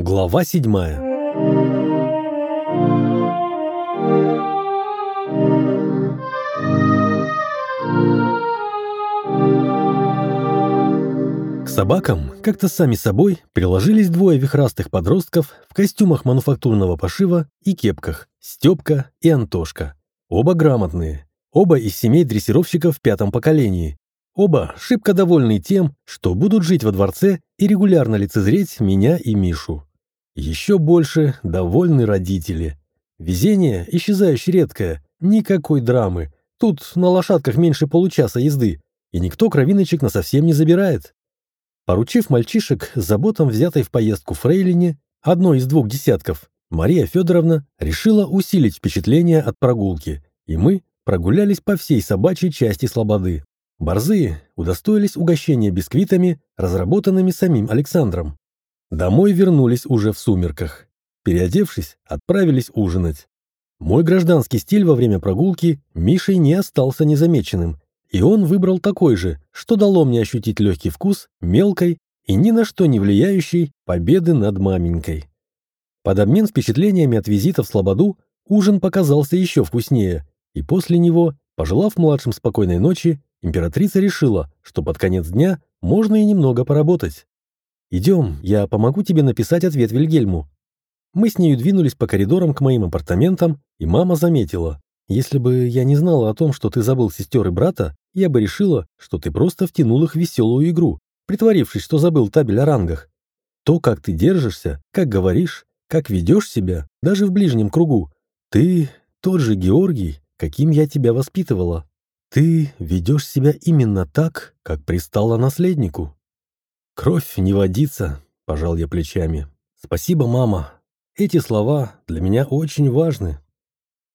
Глава седьмая К собакам как-то сами собой приложились двое вихрастых подростков в костюмах мануфактурного пошива и кепках Степка и Антошка. Оба грамотные, оба из семей дрессировщиков в пятом поколении, Оба шибко довольны тем, что будут жить во дворце и регулярно лицезреть меня и Мишу. Еще больше довольны родители. Везение исчезающе редкое, никакой драмы. Тут на лошадках меньше получаса езды, и никто кровиночек совсем не забирает. Поручив мальчишек заботам взятой в поездку фрейлине, одной из двух десятков, Мария Федоровна решила усилить впечатление от прогулки, и мы прогулялись по всей собачьей части Слободы. Борзые удостоились угощения бисквитами, разработанными самим Александром. Домой вернулись уже в сумерках. Переодевшись, отправились ужинать. Мой гражданский стиль во время прогулки Мишей не остался незамеченным, и он выбрал такой же, что дало мне ощутить легкий вкус мелкой и ни на что не влияющей победы над маменькой. Под обмен впечатлениями от визита в Слободу ужин показался еще вкуснее, и после него, пожелав младшим спокойной ночи, императрица решила, что под конец дня можно и немного поработать. «Идем, я помогу тебе написать ответ Вильгельму». Мы с нею двинулись по коридорам к моим апартаментам, и мама заметила. «Если бы я не знала о том, что ты забыл сестер и брата, я бы решила, что ты просто втянул их в веселую игру, притворившись, что забыл табель о рангах. То, как ты держишься, как говоришь, как ведешь себя, даже в ближнем кругу, ты тот же Георгий, каким я тебя воспитывала. Ты ведешь себя именно так, как пристало наследнику. Кровь не водится, пожал я плечами. Спасибо, мама. Эти слова для меня очень важны.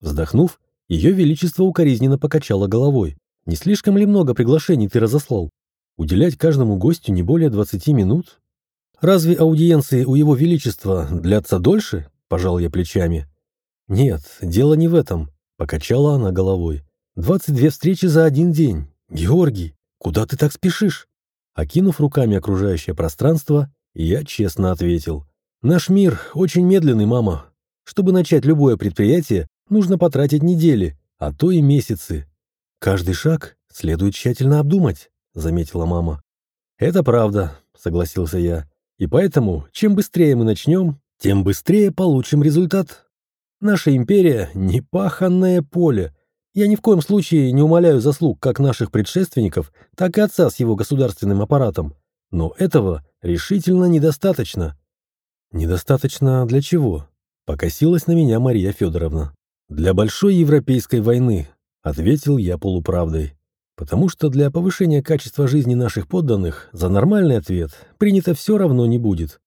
Вздохнув, ее величество укоризненно покачало головой. Не слишком ли много приглашений ты разослал? Уделять каждому гостю не более 20 минут? Разве аудиенции у его величества длятся дольше? Пожал я плечами. Нет, дело не в этом, покачала она головой. Двадцать две встречи за один день. Георгий, куда ты так спешишь? Окинув руками окружающее пространство, я честно ответил. Наш мир очень медленный, мама. Чтобы начать любое предприятие, нужно потратить недели, а то и месяцы. Каждый шаг следует тщательно обдумать, заметила мама. Это правда, согласился я. И поэтому, чем быстрее мы начнем, тем быстрее получим результат. Наша империя — непаханное поле, я ни в коем случае не умаляю заслуг как наших предшественников, так и отца с его государственным аппаратом. Но этого решительно недостаточно. Недостаточно для чего? Покосилась на меня Мария Федоровна. Для большой европейской войны, ответил я полуправдой. Потому что для повышения качества жизни наших подданных за нормальный ответ принято все равно не будет.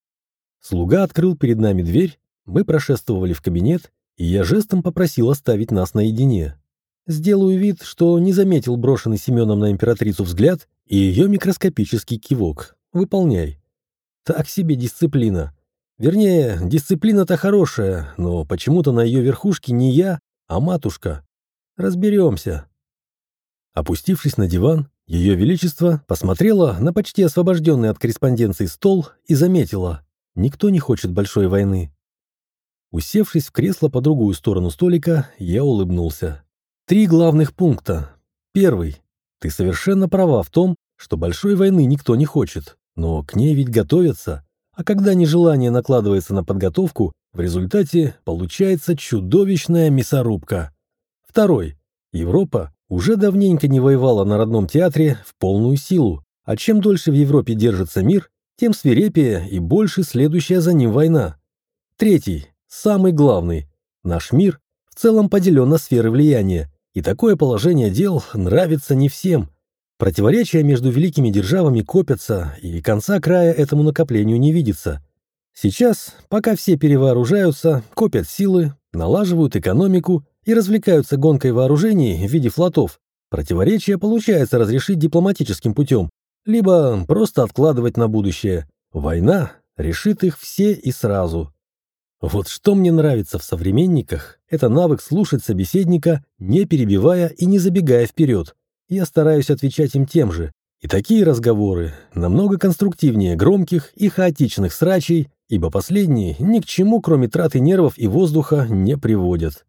Слуга открыл перед нами дверь, мы прошествовали в кабинет, и я жестом попросил оставить нас наедине. Сделаю вид, что не заметил брошенный Семеном на императрицу взгляд и ее микроскопический кивок. Выполняй. Так себе дисциплина. Вернее, дисциплина-то хорошая, но почему-то на ее верхушке не я, а матушка. Разберемся. Опустившись на диван, ее Величество посмотрела на почти освобожденный от корреспонденции стол и заметила, никто не хочет большой войны. Усевшись в кресло по другую сторону столика, я улыбнулся. Три главных пункта. Первый. Ты совершенно права в том, что большой войны никто не хочет, но к ней ведь готовятся. А когда нежелание накладывается на подготовку, в результате получается чудовищная мясорубка. Второй. Европа уже давненько не воевала на родном театре в полную силу, а чем дольше в Европе держится мир, тем свирепее и больше следующая за ним война. Третий, самый главный. Наш мир в целом поделен на сферы влияния, и такое положение дел нравится не всем. Противоречия между великими державами копятся, и конца края этому накоплению не видится. Сейчас, пока все перевооружаются, копят силы, налаживают экономику и развлекаются гонкой вооружений в виде флотов, противоречия получается разрешить дипломатическим путем, либо просто откладывать на будущее. Война решит их все и сразу. Вот что мне нравится в современниках, это навык слушать собеседника, не перебивая и не забегая вперед. Я стараюсь отвечать им тем же. И такие разговоры намного конструктивнее громких и хаотичных срачей, ибо последние ни к чему, кроме траты нервов и воздуха, не приводят.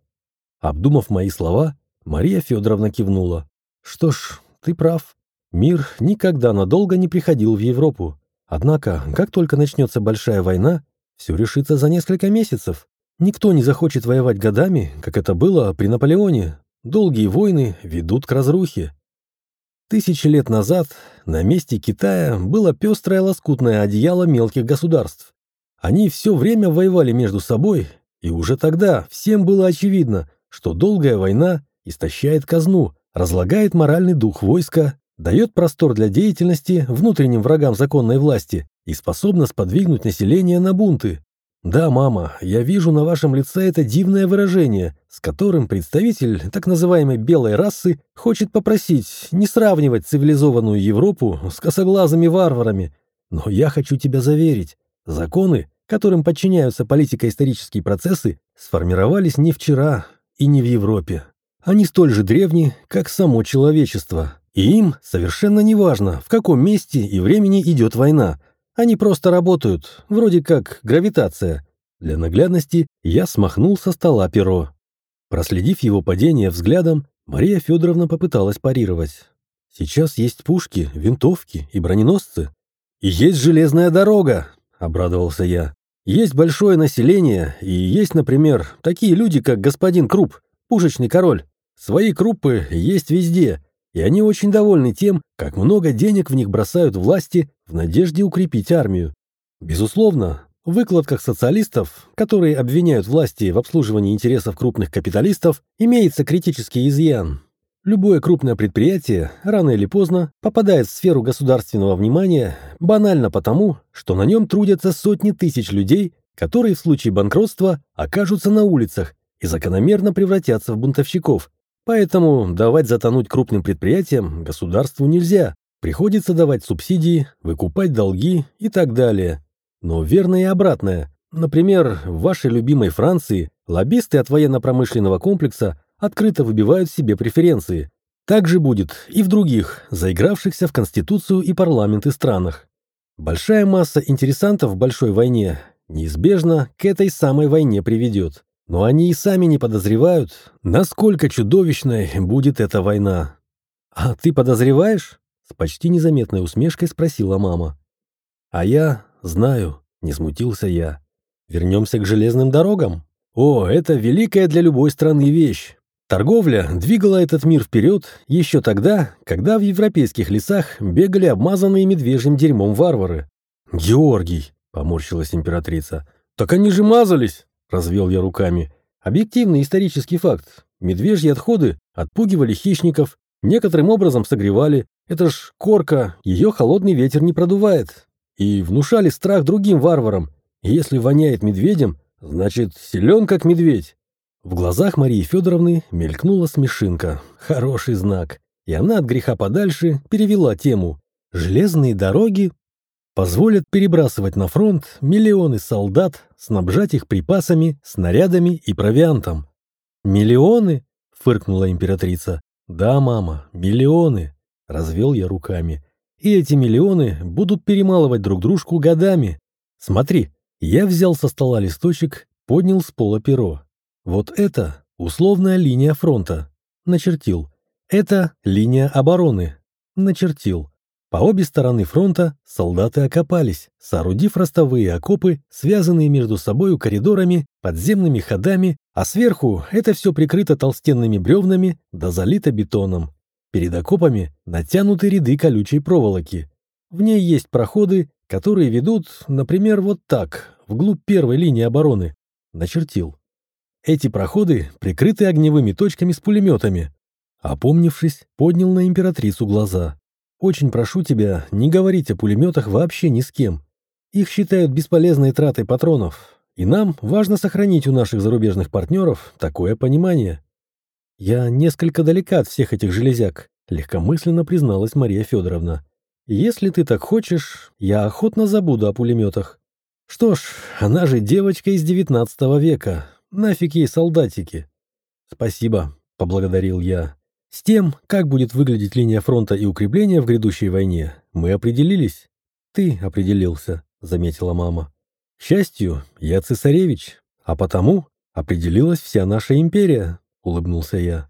Обдумав мои слова, Мария Федоровна кивнула. «Что ж, ты прав. Мир никогда надолго не приходил в Европу. Однако, как только начнется большая война, все решится за несколько месяцев. Никто не захочет воевать годами, как это было при Наполеоне. Долгие войны ведут к разрухе. Тысячи лет назад на месте Китая было пестрое лоскутное одеяло мелких государств. Они все время воевали между собой, и уже тогда всем было очевидно, что долгая война истощает казну, разлагает моральный дух войска, дает простор для деятельности внутренним врагам законной власти и способна сподвигнуть население на бунты. Да, мама, я вижу на вашем лице это дивное выражение, с которым представитель так называемой белой расы хочет попросить не сравнивать цивилизованную Европу с косоглазыми варварами. Но я хочу тебя заверить, законы, которым подчиняются политико-исторические процессы, сформировались не вчера и не в Европе. Они столь же древни, как само человечество. И им совершенно не важно, в каком месте и времени идет война. Они просто работают, вроде как гравитация. Для наглядности я смахнул со стола перо. Проследив его падение взглядом, Мария Федоровна попыталась парировать. «Сейчас есть пушки, винтовки и броненосцы. И есть железная дорога!» — обрадовался я. «Есть большое население, и есть, например, такие люди, как господин Круп, пушечный король. Свои крупы есть везде, и они очень довольны тем, как много денег в них бросают власти в надежде укрепить армию. Безусловно, в выкладках социалистов, которые обвиняют власти в обслуживании интересов крупных капиталистов, имеется критический изъян. Любое крупное предприятие рано или поздно попадает в сферу государственного внимания банально потому, что на нем трудятся сотни тысяч людей, которые в случае банкротства окажутся на улицах и закономерно превратятся в бунтовщиков. Поэтому давать затонуть крупным предприятиям государству нельзя. Приходится давать субсидии, выкупать долги и так далее. Но верно и обратное. Например, в вашей любимой Франции лоббисты от военно-промышленного комплекса открыто выбивают себе преференции. Так же будет и в других, заигравшихся в Конституцию и парламенты странах. Большая масса интересантов в большой войне неизбежно к этой самой войне приведет. Но они и сами не подозревают, насколько чудовищной будет эта война. «А ты подозреваешь?» — с почти незаметной усмешкой спросила мама. «А я знаю», — не смутился я. «Вернемся к железным дорогам. О, это великая для любой страны вещь. Торговля двигала этот мир вперед еще тогда, когда в европейских лесах бегали обмазанные медвежьим дерьмом варвары. «Георгий», — поморщилась императрица, — «так они же мазались!» — развел я руками. «Объективный исторический факт. Медвежьи отходы отпугивали хищников, некоторым образом согревали. Это ж корка, ее холодный ветер не продувает. И внушали страх другим варварам. если воняет медведем, значит, силен как медведь». В глазах Марии Федоровны мелькнула смешинка. Хороший знак. И она от греха подальше перевела тему. «Железные дороги позволят перебрасывать на фронт миллионы солдат, снабжать их припасами, снарядами и провиантом. «Миллионы?» — фыркнула императрица. «Да, мама, миллионы!» — развел я руками. «И эти миллионы будут перемалывать друг дружку годами. Смотри, я взял со стола листочек, поднял с пола перо. Вот это условная линия фронта. Начертил. Это линия обороны. Начертил. По обе стороны фронта солдаты окопались, соорудив ростовые окопы, связанные между собой коридорами, подземными ходами, а сверху это все прикрыто толстенными бревнами да залито бетоном. Перед окопами натянуты ряды колючей проволоки. В ней есть проходы, которые ведут, например, вот так, вглубь первой линии обороны. Начертил. Эти проходы прикрыты огневыми точками с пулеметами. Опомнившись, поднял на императрицу глаза. Очень прошу тебя не говорить о пулеметах вообще ни с кем. Их считают бесполезной тратой патронов, и нам важно сохранить у наших зарубежных партнеров такое понимание. Я несколько далека от всех этих железяк, легкомысленно призналась Мария Федоровна. Если ты так хочешь, я охотно забуду о пулеметах. Что ж, она же девочка из девятнадцатого века. Нафиг ей солдатики. Спасибо, поблагодарил я. С тем, как будет выглядеть линия фронта и укрепления в грядущей войне, мы определились. Ты определился, заметила мама. К счастью, я цесаревич, а потому определилась вся наша империя, улыбнулся я.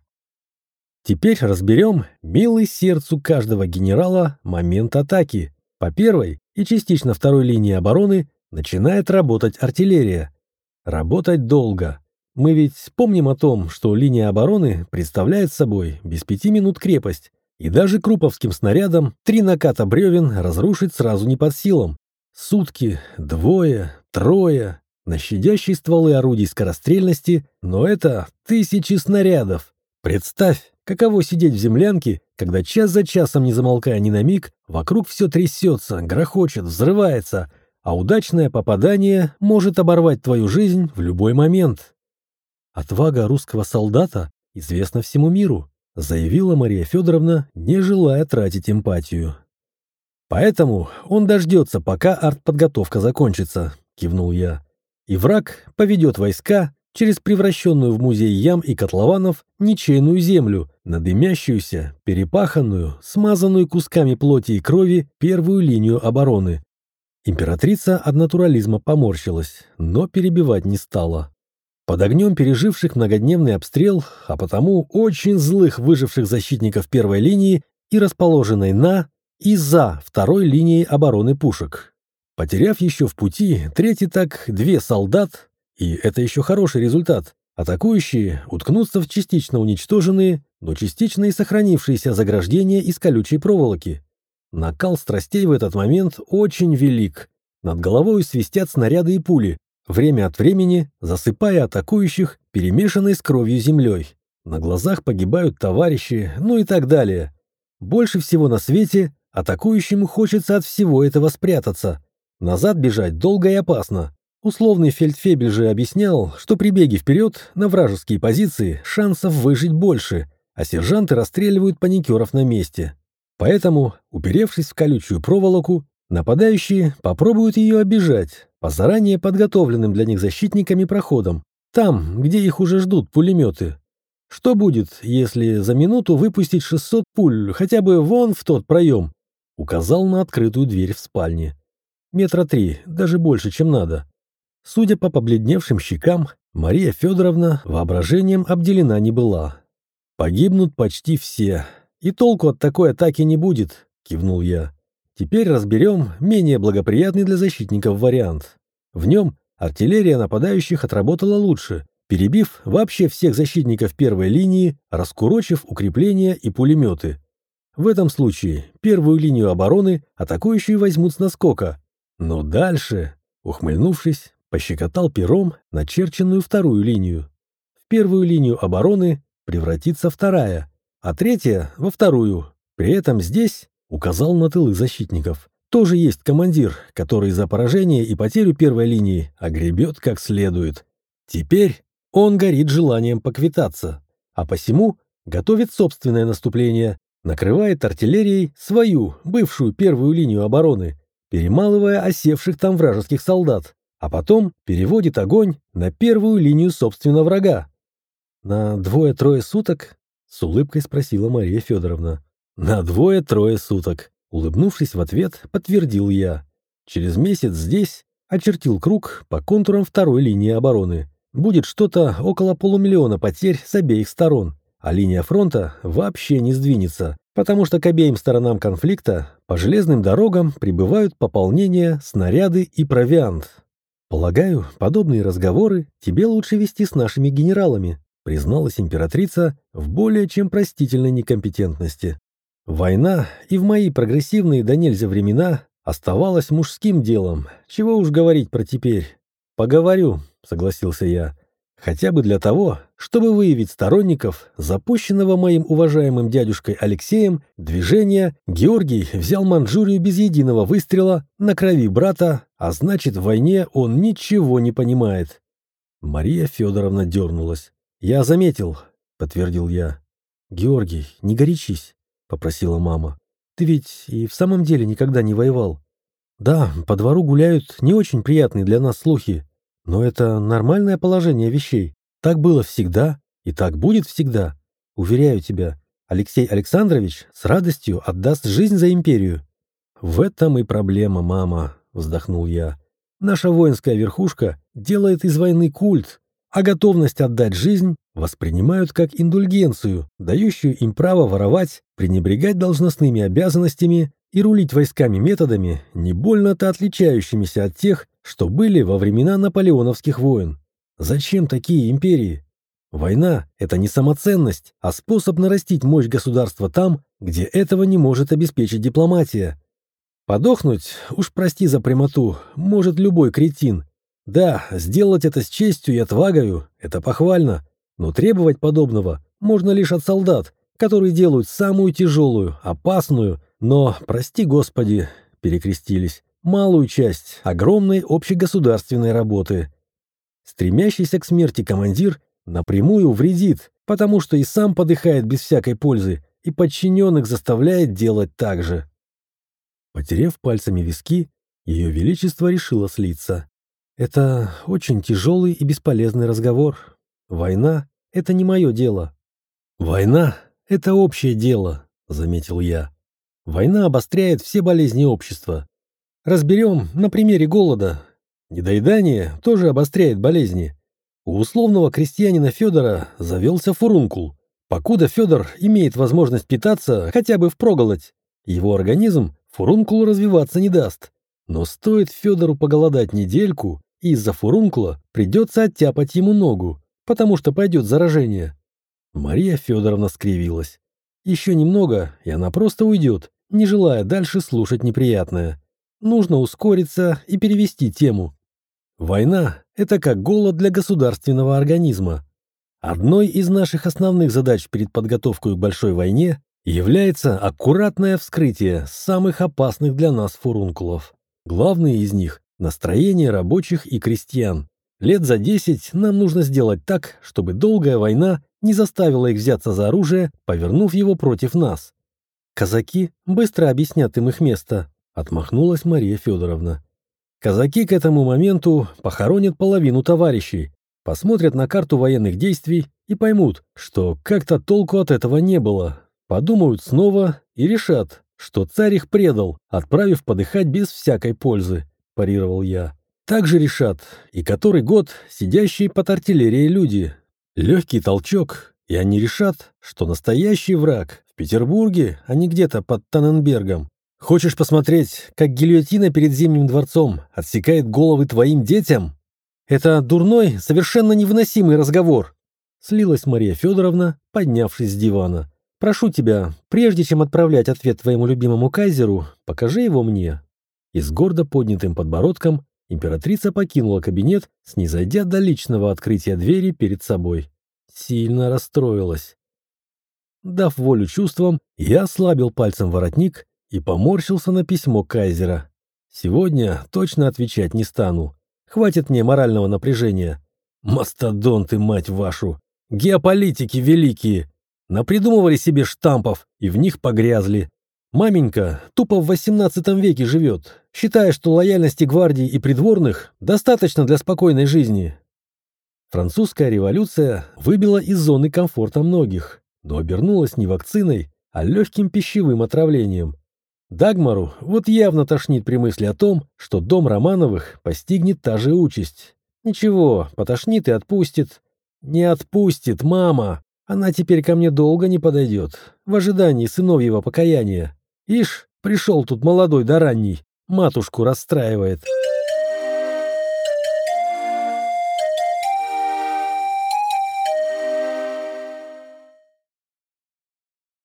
Теперь разберем, милый сердцу каждого генерала, момент атаки. По первой и частично второй линии обороны начинает работать артиллерия. Работать долго. Мы ведь помним о том, что линия обороны представляет собой без пяти минут крепость, и даже круповским снарядом три наката бревен разрушить сразу не под силам. Сутки, двое, трое, на щадящие стволы орудий скорострельности, но это тысячи снарядов. Представь, каково сидеть в землянке, когда час за часом, не замолкая ни на миг, вокруг все трясется, грохочет, взрывается, а удачное попадание может оборвать твою жизнь в любой момент. Отвага русского солдата известна всему миру, заявила Мария Федоровна, не желая тратить эмпатию. Поэтому он дождется, пока артподготовка закончится, кивнул я. И враг поведет войска через превращенную в музей ям и котлованов ничейную землю, на дымящуюся, перепаханную, смазанную кусками плоти и крови первую линию обороны. Императрица от натурализма поморщилась, но перебивать не стала. Под огнем переживших многодневный обстрел, а потому очень злых выживших защитников первой линии и расположенной на и за второй линией обороны пушек. Потеряв еще в пути третий так две солдат, и это еще хороший результат, атакующие уткнутся в частично уничтоженные, но частично и сохранившиеся заграждения из колючей проволоки. Накал страстей в этот момент очень велик. Над головой свистят снаряды и пули, время от времени засыпая атакующих, перемешанной с кровью землей. На глазах погибают товарищи, ну и так далее. Больше всего на свете атакующему хочется от всего этого спрятаться. Назад бежать долго и опасно. Условный фельдфебель же объяснял, что при беге вперед на вражеские позиции шансов выжить больше, а сержанты расстреливают паникеров на месте. Поэтому, уперевшись в колючую проволоку, нападающие попробуют ее обижать, по заранее подготовленным для них защитниками проходам, там, где их уже ждут пулеметы. Что будет, если за минуту выпустить 600 пуль хотя бы вон в тот проем? Указал на открытую дверь в спальне. Метра три, даже больше, чем надо. Судя по побледневшим щекам, Мария Федоровна воображением обделена не была. «Погибнут почти все, и толку от такой атаки не будет», — кивнул я. Теперь разберем менее благоприятный для защитников вариант. В нем артиллерия нападающих отработала лучше, перебив вообще всех защитников первой линии, раскурочив укрепления и пулеметы. В этом случае первую линию обороны атакующие возьмут с наскока. Но дальше, ухмыльнувшись, пощекотал пером начерченную вторую линию. В первую линию обороны превратится вторая, а третья — во вторую. При этом здесь Указал на тылы защитников. Тоже есть командир, который за поражение и потерю первой линии огребет как следует. Теперь он горит желанием поквитаться, а посему готовит собственное наступление, накрывает артиллерией свою, бывшую первую линию обороны, перемалывая осевших там вражеских солдат, а потом переводит огонь на первую линию собственного врага. «На двое-трое суток?» — с улыбкой спросила Мария Федоровна. «На двое-трое суток», — улыбнувшись в ответ, подтвердил я. «Через месяц здесь очертил круг по контурам второй линии обороны. Будет что-то около полумиллиона потерь с обеих сторон, а линия фронта вообще не сдвинется, потому что к обеим сторонам конфликта по железным дорогам прибывают пополнения, снаряды и провиант. Полагаю, подобные разговоры тебе лучше вести с нашими генералами», призналась императрица в более чем простительной некомпетентности. Война и в мои прогрессивные до нельзя времена оставалась мужским делом. Чего уж говорить про теперь. Поговорю, согласился я. Хотя бы для того, чтобы выявить сторонников запущенного моим уважаемым дядюшкой Алексеем движения «Георгий взял Манчжурию без единого выстрела на крови брата, а значит, в войне он ничего не понимает». Мария Федоровна дернулась. «Я заметил», — подтвердил я. «Георгий, не горячись попросила мама. «Ты ведь и в самом деле никогда не воевал. Да, по двору гуляют не очень приятные для нас слухи, но это нормальное положение вещей. Так было всегда и так будет всегда. Уверяю тебя, Алексей Александрович с радостью отдаст жизнь за империю». «В этом и проблема, мама», — вздохнул я. Наша воинская верхушка делает из войны культ, а готовность отдать жизнь воспринимают как индульгенцию, дающую им право воровать, пренебрегать должностными обязанностями и рулить войсками методами, не больно-то отличающимися от тех, что были во времена наполеоновских войн. Зачем такие империи? Война – это не самоценность, а способ нарастить мощь государства там, где этого не может обеспечить дипломатия. Подохнуть, уж прости за прямоту, может любой кретин. Да, сделать это с честью и отвагою – это похвально, но требовать подобного можно лишь от солдат, которые делают самую тяжелую, опасную, но, прости господи, перекрестились, малую часть огромной общегосударственной работы. Стремящийся к смерти командир напрямую вредит, потому что и сам подыхает без всякой пользы, и подчиненных заставляет делать так же. Потерев пальцами виски, ее величество решило слиться. Это очень тяжелый и бесполезный разговор. Война — это не мое дело. Война — это общее дело, заметил я. Война обостряет все болезни общества. Разберем на примере голода. Недоедание тоже обостряет болезни. У условного крестьянина Федора завелся фурункул. Покуда Федор имеет возможность питаться хотя бы впроголодь, его организм фурункулу развиваться не даст. Но стоит Федору поголодать недельку, и из-за фурункула придется оттяпать ему ногу, потому что пойдет заражение. Мария Федоровна скривилась. Еще немного, и она просто уйдет, не желая дальше слушать неприятное. Нужно ускориться и перевести тему. Война – это как голод для государственного организма. Одной из наших основных задач перед подготовкой к большой войне является аккуратное вскрытие самых опасных для нас фурункулов. Главные из них – настроение рабочих и крестьян. Лет за 10 нам нужно сделать так, чтобы долгая война не заставила их взяться за оружие, повернув его против нас. Казаки быстро объяснят им их место, отмахнулась Мария Федоровна. Казаки к этому моменту похоронят половину товарищей, посмотрят на карту военных действий и поймут, что как-то толку от этого не было. Подумают снова и решат, что царь их предал, отправив подыхать без всякой пользы, парировал я. Так же решат и который год сидящие под артиллерией люди. Легкий толчок, и они решат, что настоящий враг в Петербурге, а не где-то под Танненбергом. Хочешь посмотреть, как гильотина перед Зимним дворцом отсекает головы твоим детям? Это дурной, совершенно невыносимый разговор. Слилась Мария Федоровна, поднявшись с дивана. Прошу тебя, прежде чем отправлять ответ твоему любимому кайзеру, покажи его мне. И с гордо поднятым подбородком императрица покинула кабинет, снизойдя до личного открытия двери перед собой. Сильно расстроилась. Дав волю чувствам, я ослабил пальцем воротник и поморщился на письмо Кайзера. Сегодня точно отвечать не стану. Хватит мне морального напряжения. Мастодонты, мать вашу! Геополитики великие! Напридумывали себе штампов и в них погрязли. Маменька тупо в 18 веке живет, считая, что лояльности гвардии и придворных достаточно для спокойной жизни. Французская революция выбила из зоны комфорта многих, но обернулась не вакциной, а легким пищевым отравлением. Дагмару вот явно тошнит при мысли о том, что дом Романовых постигнет та же участь. Ничего, потошнит и отпустит. Не отпустит, мама. Она теперь ко мне долго не подойдет, в ожидании сыновьего покаяния. Ишь, пришел тут молодой да ранний, матушку расстраивает.